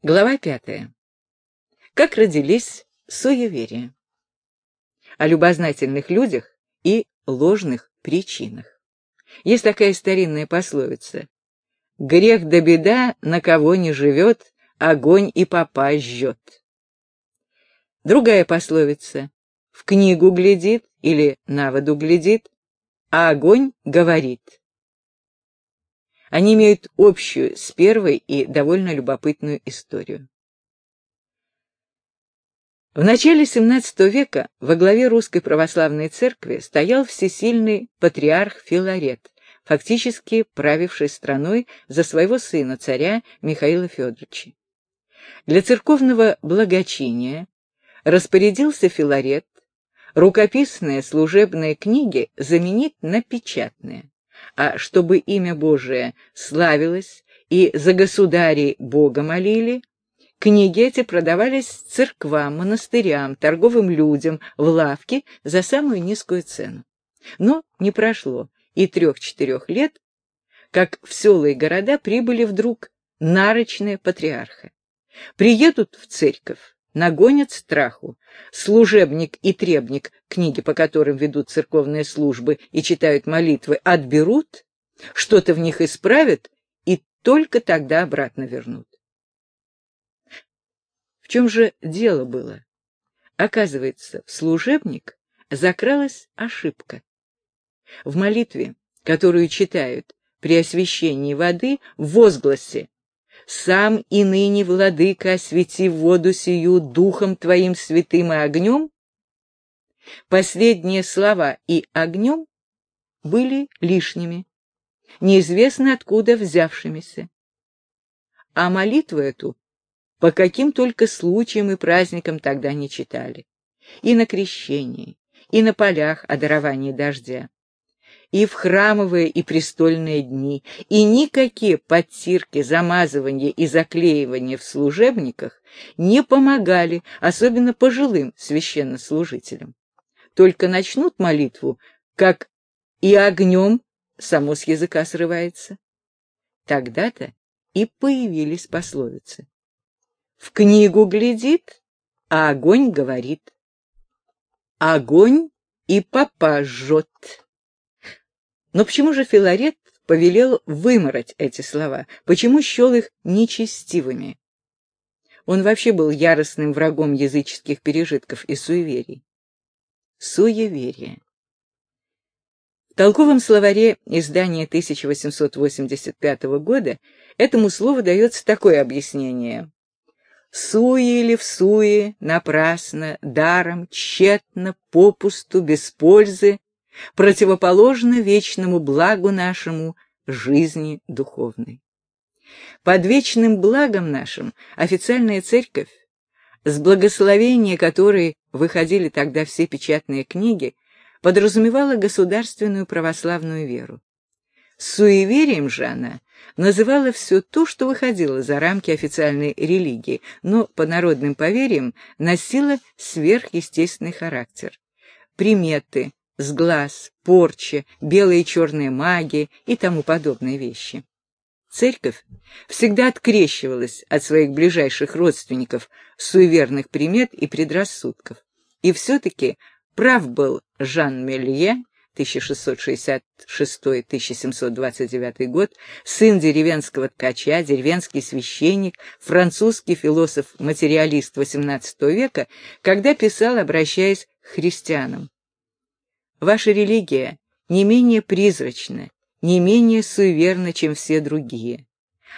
Глава пятая. Как родились суеверия. О любознательных людях и ложных причинах. Есть такая старинная пословица. «Грех да беда на кого не живет, огонь и попа жжет». Другая пословица. «В книгу глядит или на воду глядит, а огонь говорит». Они имеют общую с первой и довольно любопытную историю. В начале XVII века во главе Русской Православной Церкви стоял всесильный патриарх Филарет, фактически правивший страной за своего сына, царя Михаила Федоровича. Для церковного благочиния распорядился Филарет рукописные служебные книги заменить на печатные а чтобы имя Божие славилось и за государей Бога молили, книги эти продавались церквам, монастырям, торговым людям в лавке за самую низкую цену. Но не прошло и трех-четырех лет, как в села и города прибыли вдруг нарочные патриархи. Приедут в церковь, нагонят страху. Служебник и требник, книги, по которым ведут церковные службы и читают молитвы, отберут, что-то в них исправят и только тогда обратно вернут. В чем же дело было? Оказывается, в служебник закралась ошибка. В молитве, которую читают при освящении воды, в возгласе сам и ныне, владыка, освети воду сию духом твоим святым и огнем, последние слова «и огнем» были лишними, неизвестно откуда взявшимися. А молитву эту по каким только случаям и праздникам тогда не читали. И на крещении, и на полях о даровании дождя и в храмовые и престольные дни, и никакие подтирки, замазывания и заклеивания в служебниках не помогали, особенно пожилым священнослужителям. Только начнут молитву, как и огнем само с языка срывается. Тогда-то и появились пословицы. В книгу глядит, а огонь говорит. Огонь и попа жжет. Но почему же Филарет повелел вымороть эти слова? Почему счел их нечестивыми? Он вообще был яростным врагом языческих пережитков и суеверий. Суеверие. В толковом словаре издания 1885 года этому слову дается такое объяснение. Суе или в суе, напрасно, даром, тщетно, попусту, без пользы, противоположно вечному благу нашему жизни духовной. Под вечным благом нашим официальная церковь, с благословения которой выходили тогда все печатные книги, подразумевала государственную православную веру. Суеверием же она называла все то, что выходило за рамки официальной религии, но по народным поверьям носило сверхъестественный характер. Приметы, сглаз, порча, белая и черная магия и тому подобные вещи. Церковь всегда открещивалась от своих ближайших родственников, суеверных примет и предрассудков. И все-таки прав был Жан Мелье, 1666-1729 год, сын деревенского ткача, деревенский священник, французский философ-материалист XVIII века, когда писал, обращаясь к христианам. Ваша религия не менее призрачна, не менее суеверна, чем все другие.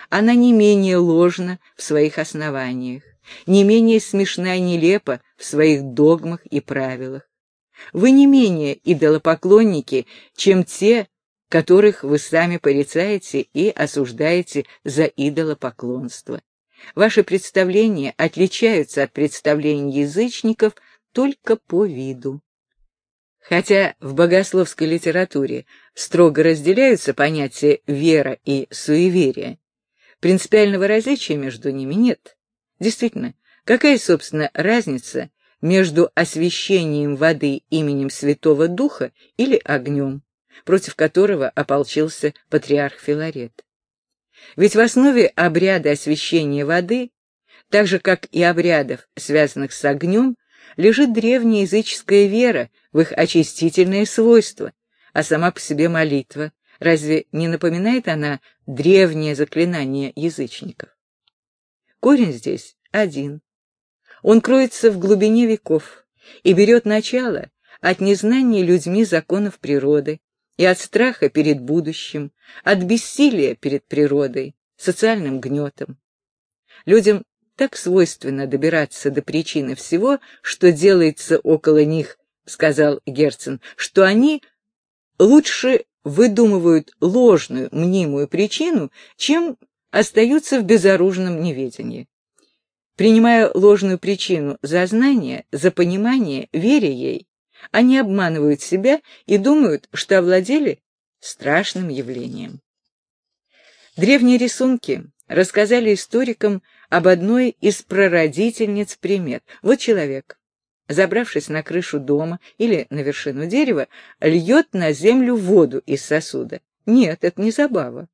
Она не менее ложна в своих основаниях, не менее смешна и нелепа в своих догмах и правилах. Вы не менее идолопоклонники, чем те, которых вы сами порицаете и осуждаете за идолопоклонство. Ваши представления отличаются от представлений язычников только по виду. Хотя в богословской литературе строго разделяются понятия вера и суеверие, принципиального различия между ними нет. Действительно, какая, собственно, разница между освящением воды именем Святого Духа или огнем, против которого ополчился патриарх Филарет? Ведь в основе обряда освящения воды Так же, как и обрядов, связанных с огнем, лежит древняя языческая вера в их очистительные свойства, а сама по себе молитва, разве не напоминает она древнее заклинание язычников? Корень здесь один. Он кроется в глубине веков и берет начало от незнания людьми законов природы и от страха перед будущим, от бессилия перед природой, социальным гнетом. Людям так свойственно добираться до причины всего, что делается около них, сказал Герцен, что они лучше выдумывают ложную, мнимую причину, чем остаются в безоружном неведении. Принимая ложную причину за знание, за понимание, веря ей, они обманывают себя и думают, что овладели страшным явлением. Древние рисунки рассказали историкам об одной из прародительниц примет. Вот человек, забравшись на крышу дома или на вершину дерева, льет на землю воду из сосуда. Нет, это не забава.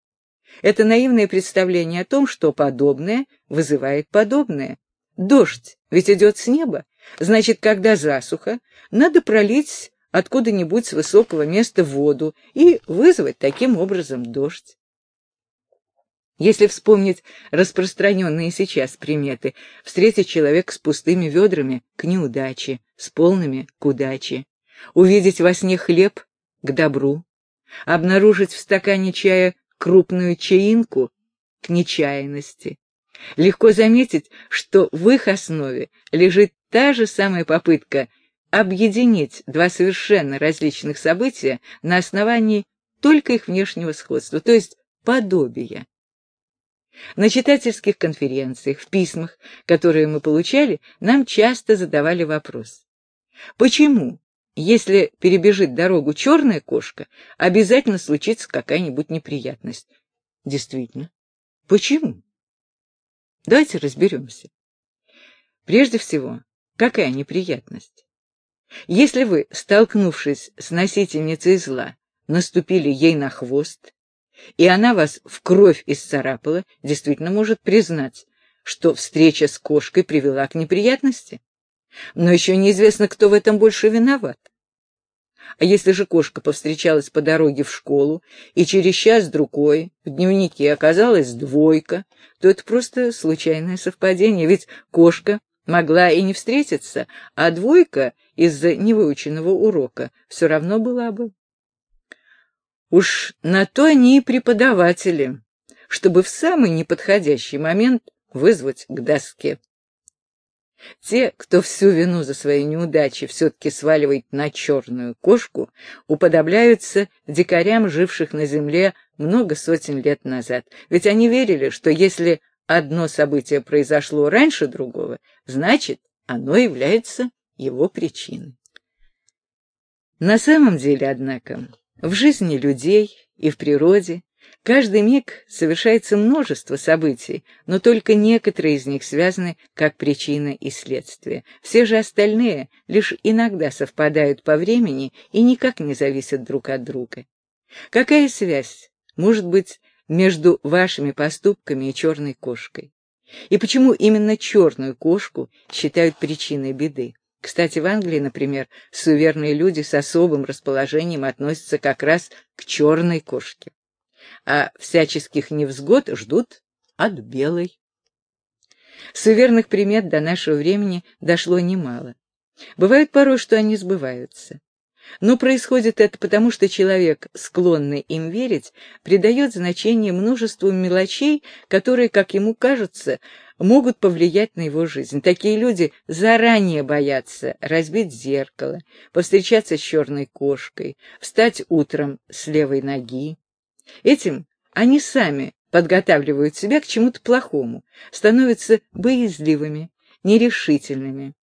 Это наивное представление о том, что подобное вызывает подобное. Дождь ведь идет с неба. Значит, когда засуха, надо пролить откуда-нибудь с высокого места воду и вызвать таким образом дождь. Если вспомнить распространенные сейчас приметы, встретить человека с пустыми ведрами — к неудаче, с полными — к удаче, увидеть во сне хлеб — к добру, обнаружить в стакане чая крупную чаинку — к нечаянности. Легко заметить, что в их основе лежит та же самая попытка объединить два совершенно различных события на основании только их внешнего сходства, то есть подобия. На читательских конференциях, в письмах, которые мы получали, нам часто задавали вопрос. Почему, если перебежит дорогу черная кошка, обязательно случится какая-нибудь неприятность? Действительно. Почему? Давайте разберемся. Прежде всего, какая неприятность? Если вы, столкнувшись с носительницей зла, наступили ей на хвост, и она вас в кровь исцарапала, действительно может признать, что встреча с кошкой привела к неприятности. Но еще неизвестно, кто в этом больше виноват. А если же кошка повстречалась по дороге в школу, и через час-другой в дневнике оказалась двойка, то это просто случайное совпадение, ведь кошка могла и не встретиться, а двойка из-за невыученного урока все равно была бы. Уж на то они и преподаватели, чтобы в самый неподходящий момент вызвать к доске. Те, кто всю вину за свои неудачи все-таки сваливает на черную кошку, уподобляются дикарям, живших на земле много сотен лет назад. Ведь они верили, что если одно событие произошло раньше другого, значит, оно является его причиной. На самом деле, однако, в жизни людей и в природе каждый миг совершается множество событий, но только некоторые из них связаны как причина и следствие. Все же остальные лишь иногда совпадают по времени и никак не зависят друг от друга. Какая связь может быть между вашими поступками и черной кошкой? И почему именно черную кошку считают причиной беды? Кстати, в Англии, например, суеверные люди с особым расположением относятся как раз к черной кошке, а всяческих невзгод ждут от белой. Суеверных примет до нашего времени дошло немало. Бывает порой, что они сбываются. Но происходит это потому, что человек, склонный им верить, придает значение множеству мелочей, которые, как ему кажется, могут повлиять на его жизнь. Такие люди заранее боятся разбить зеркало, повстречаться с черной кошкой, встать утром с левой ноги. Этим они сами подготавливают себя к чему-то плохому, становятся боязливыми, нерешительными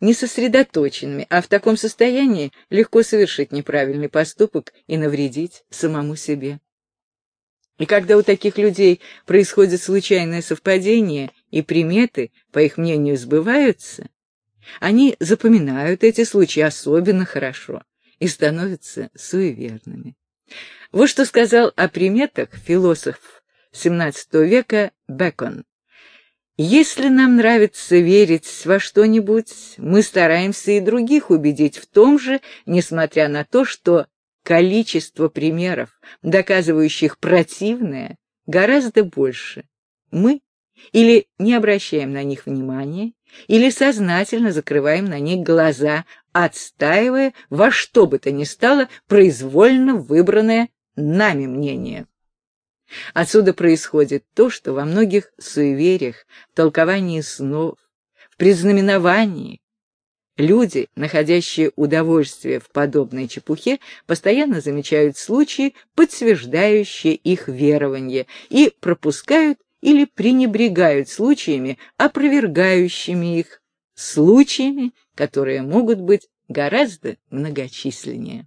несосредоточенными, а в таком состоянии легко совершить неправильный поступок и навредить самому себе. И когда у таких людей происходит случайное совпадение, и приметы, по их мнению, сбываются, они запоминают эти случаи особенно хорошо и становятся суеверными. Вот что сказал о приметах философ XVII века Бекон. Если нам нравится верить во что-нибудь, мы стараемся и других убедить в том же, несмотря на то, что количество примеров, доказывающих противное, гораздо больше. Мы или не обращаем на них внимания, или сознательно закрываем на них глаза, отстаивая во что бы то ни стало произвольно выбранное нами мнение. Отсюда происходит то, что во многих суевериях, толковании снов, в признаменовании люди, находящие удовольствие в подобной чепухе, постоянно замечают случаи, подтверждающие их верование, и пропускают или пренебрегают случаями, опровергающими их, случаями, которые могут быть гораздо многочисленнее.